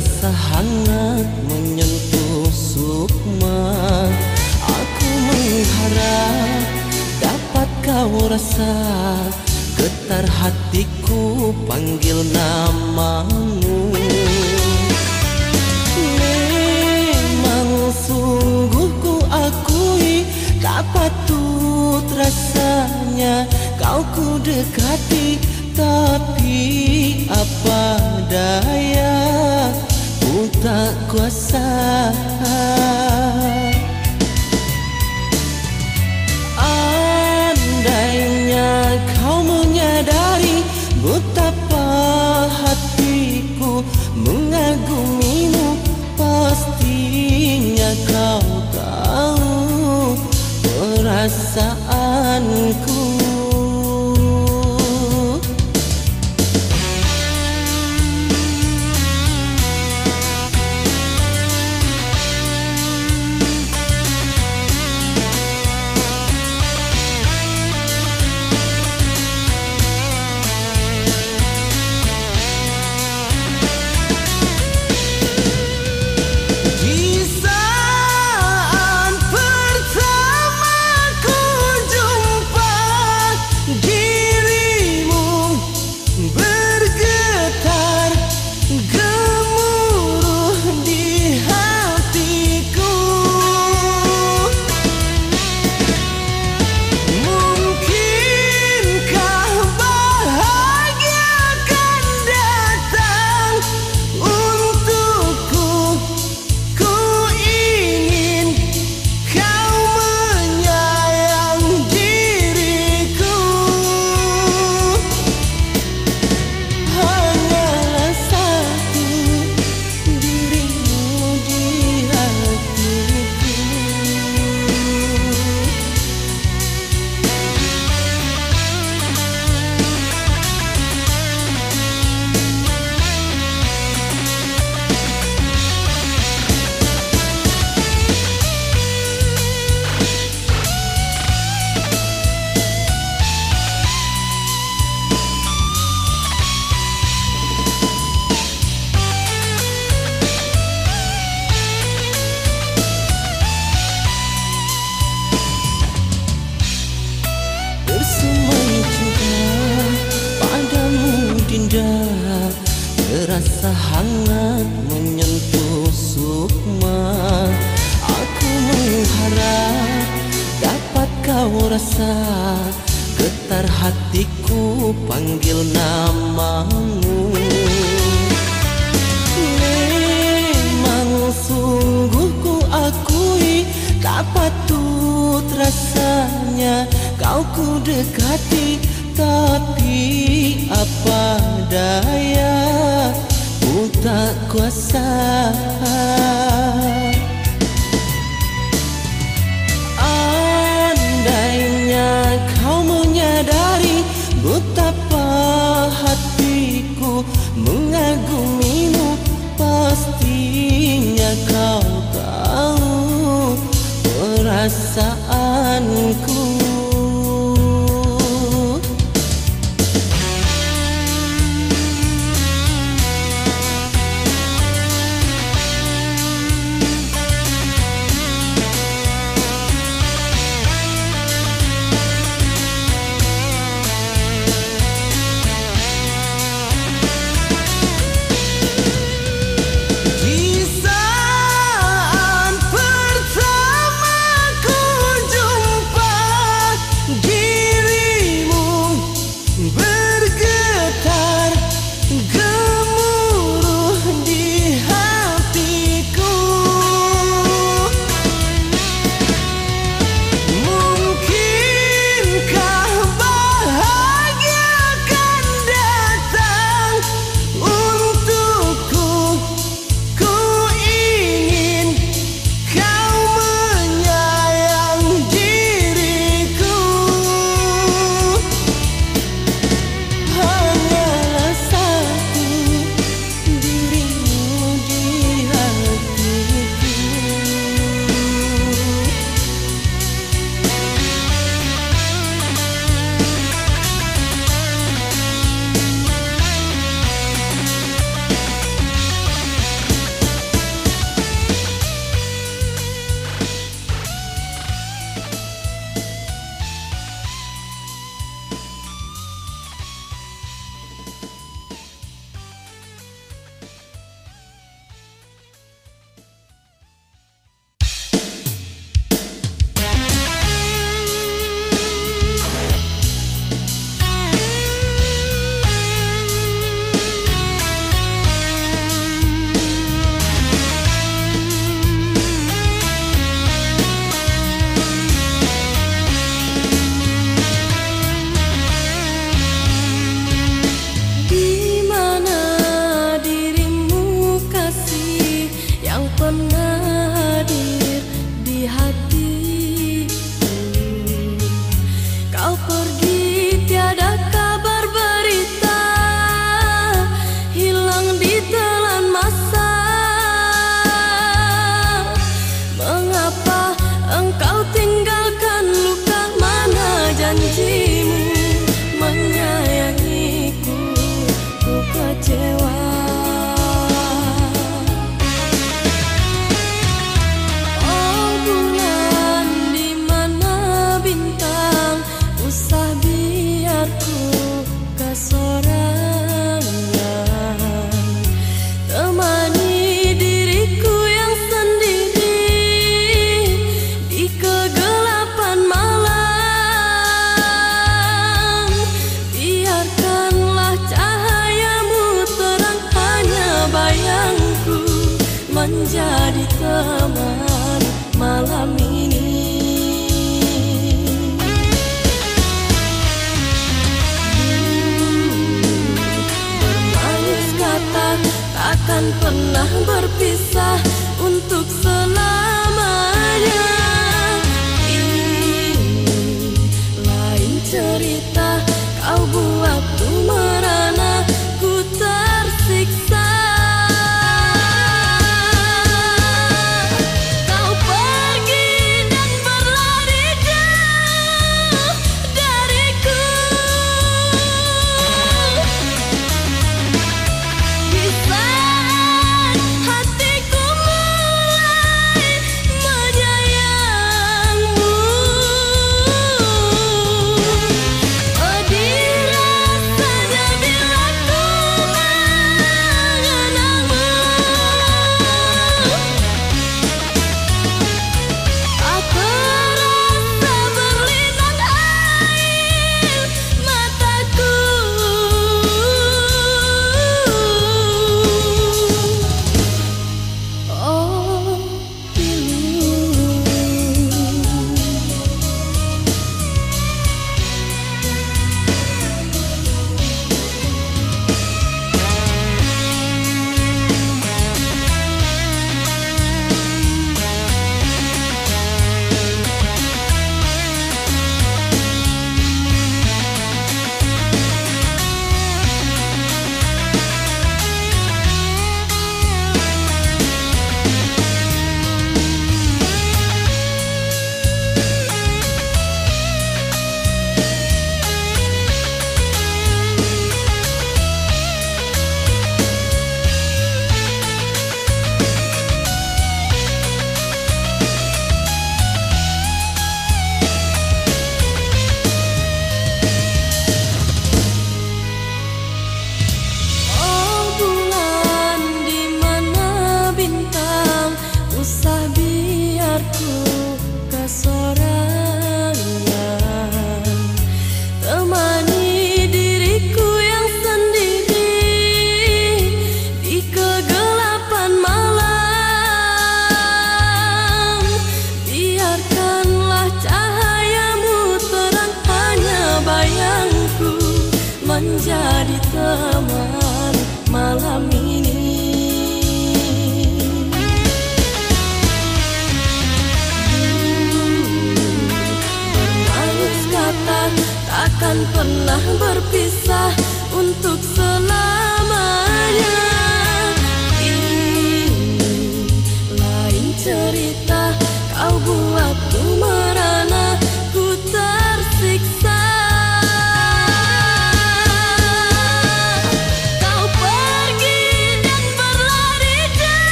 rasa hangat menyentuh sukma. Aku mengharap dapat kau rasa. Getar hatiku panggil namamu. Memang sungguh ku akui Tak patut rasanya. Kau ku dekati Tapi apa daya? ku tak kuasa. Andainya kau menyadari Betapa hatiku mengagumi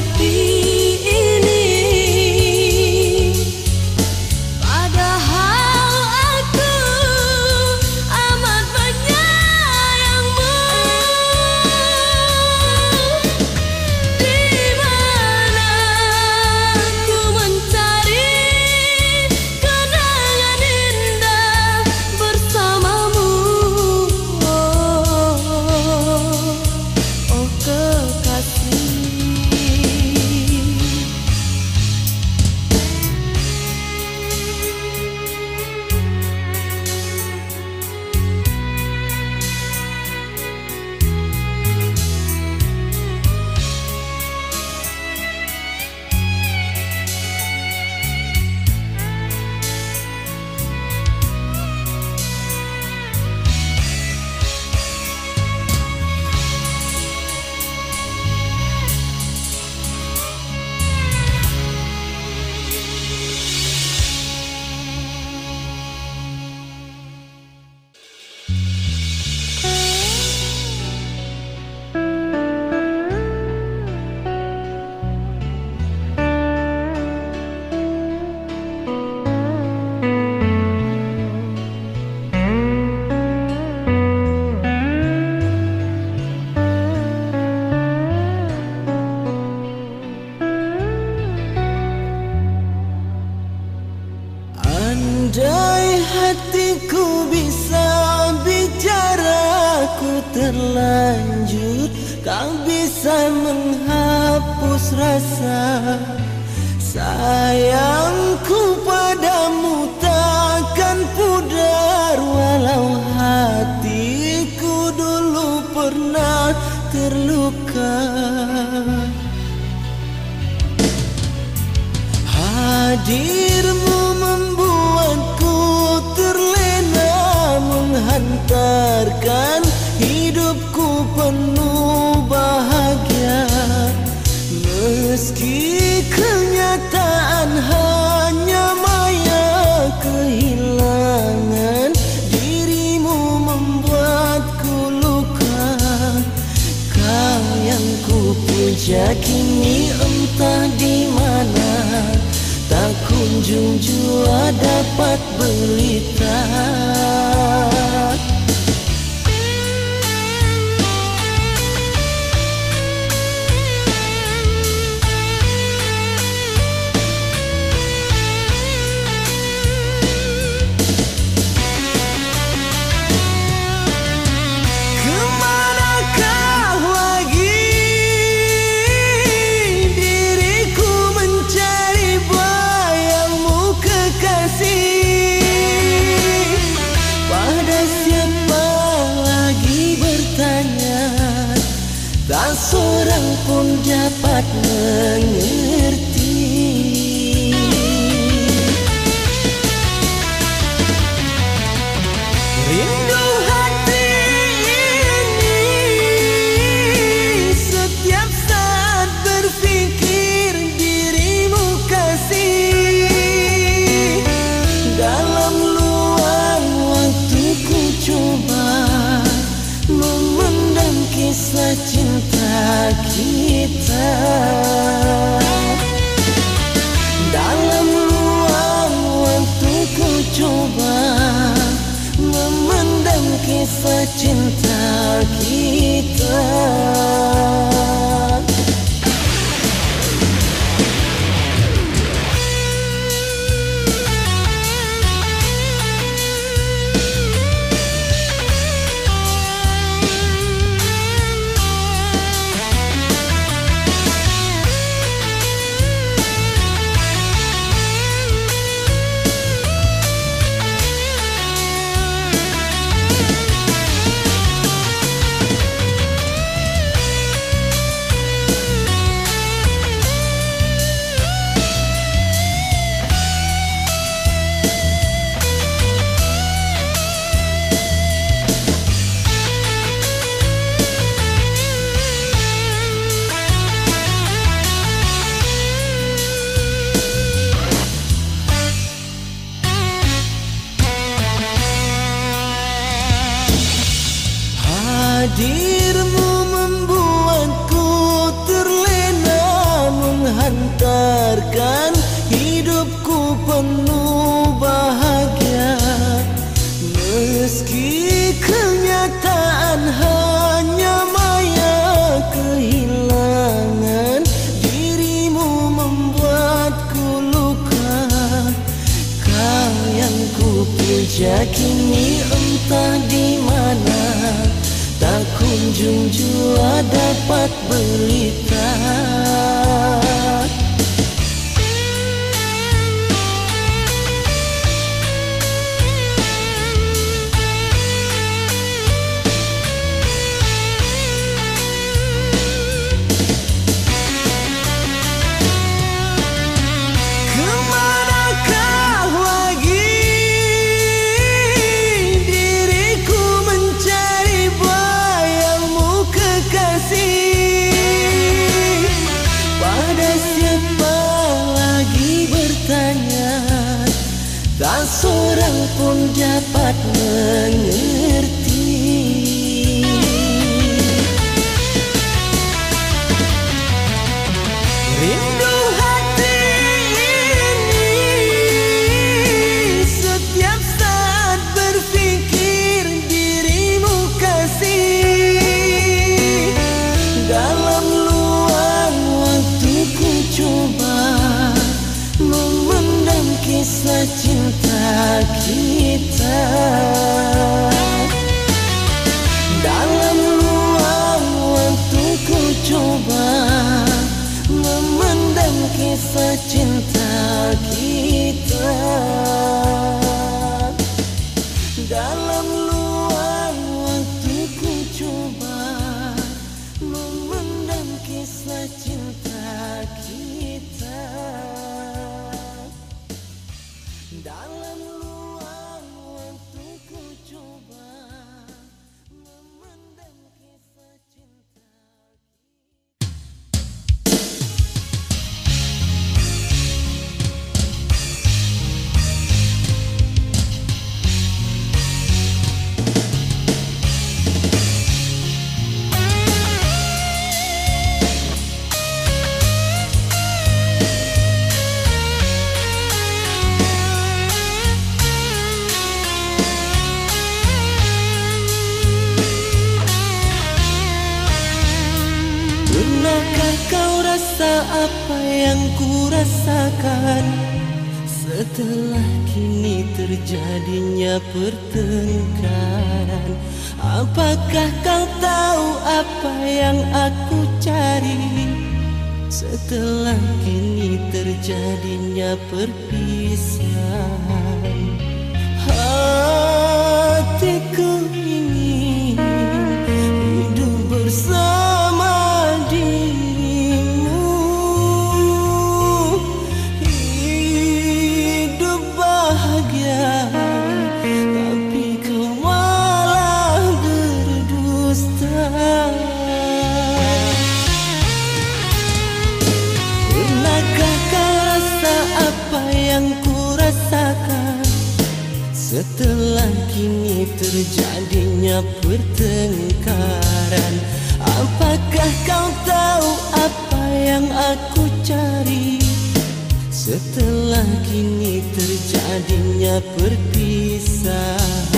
ti. pernah terluka. Hadirmu membuatku terlena menghantarkan Kini entah di mana Tak kunjung jua dapat berita. Tuhan Setelah kini terjadinya pertengkaran Apakah kau tahu apa yang aku cari? Setelah kini terjadinya perpisahan Hatiku terjadinya pertengkaran. Apakah kau tahu apa yang aku cari? Setelah kini terjadinya perpisahan.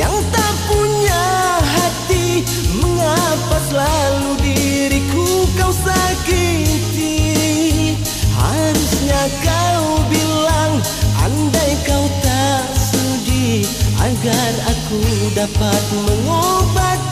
Yang tak punya hati Mengapa selalu diriku kau sakiti? Harusnya kau bilang Andai kau tak sudi Agar aku dapat mengobati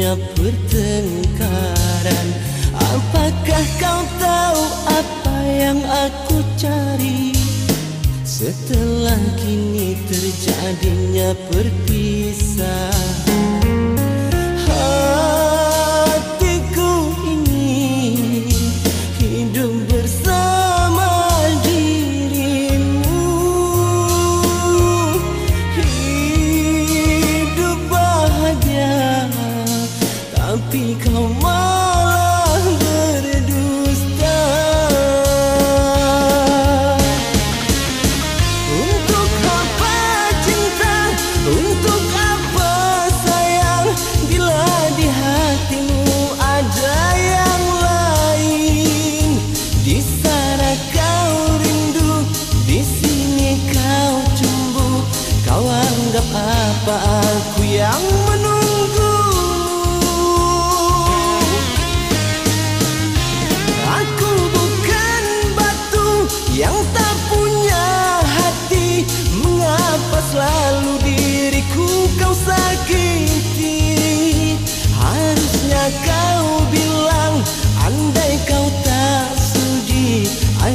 hanya pertengkaran Apakah kau tahu apa yang aku cari? Setelah kini terjadinya perpisahan.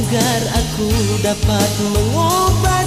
agar aku dapat mengobati